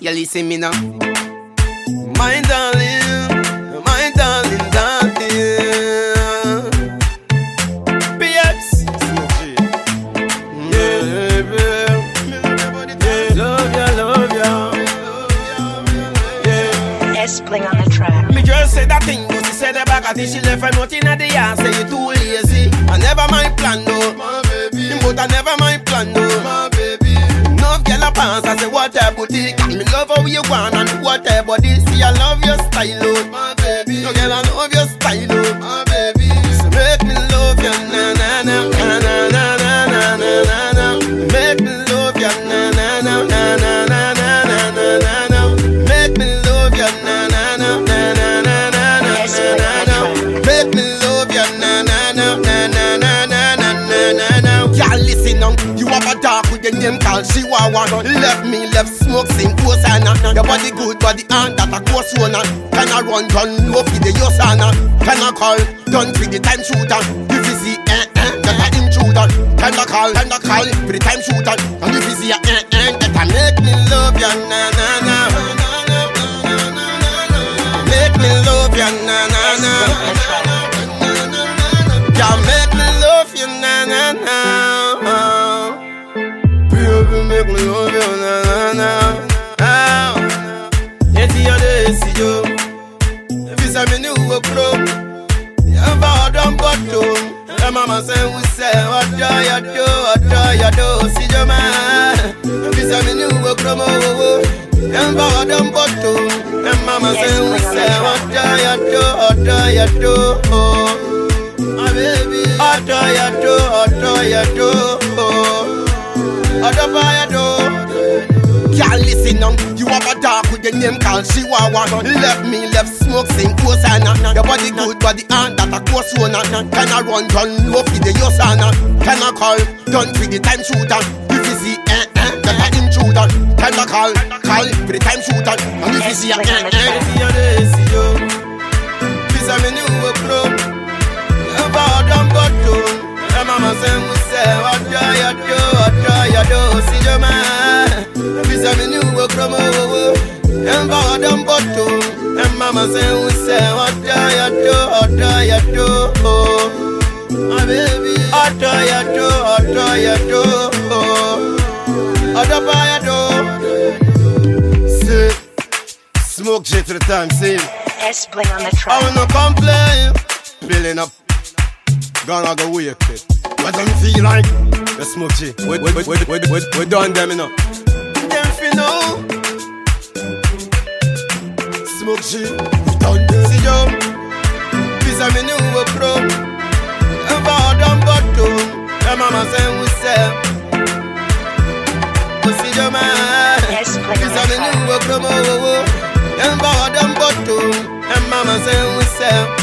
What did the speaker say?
You listen me now. My darling, my darling, darling. BX. Yeah, baby. Love ya, love ya. Yeah. S Bling on the track. Me girl said that thing, but she said the back. I think she left a note in the yard. Say you too lazy. I never mind plan though. My baby. But I never mind plan though. My baby. Enough pants. I say what a boutique. Me love how you want and what a body. See I love your style, oh. The name called Chihuahua. Left me, left smoke, sing Hosanna. Your body good, body and that a close one. Can I run, gun, low for the Yosana? Can I call, done for the time shooter? If you see, eh, eh, that a intruder. Can I call, can I call, for the time shooter? And if you see, eh, eh, that a make me love ya, na na na na na. Yeti yode si yo. Visa mi ni uwe kuro. Yamba odon boto. Ya mama se wuse odo ya do ya do si yo ma. Visa me ni uwe kuro mo. Yamba odon boto. Ya mama se wuse odo ya do ya do. Oh baby. Ya do ya do. The name called Chihuahua. Left me, left smoke, sing Hosanna. Your body good, body and that a close one. Can I run, gun, low for the Yosana? Can I call, done for the time shooter? If you see, eh, eh, that a intruder. Can I call, call for the time shooter? And if you see, eh, eh, see you see you. And bottom bottom. And mama say we say what do you do, what do you do, my baby. What do you do, what do you do, what do you do. See, smoke jet to the time, see. S Bling on the track. I will not complain. Building up. Gonna go it. What them feel like? The smoke G. We, we, we, we, we, we, we done them, you smoke shit. Tante sijom, pisa mini uwe pro. Eva odam boto, e mama se wuse. Usijoma, pisa mini uwe promo. Eva odam boto, e mama se wuse.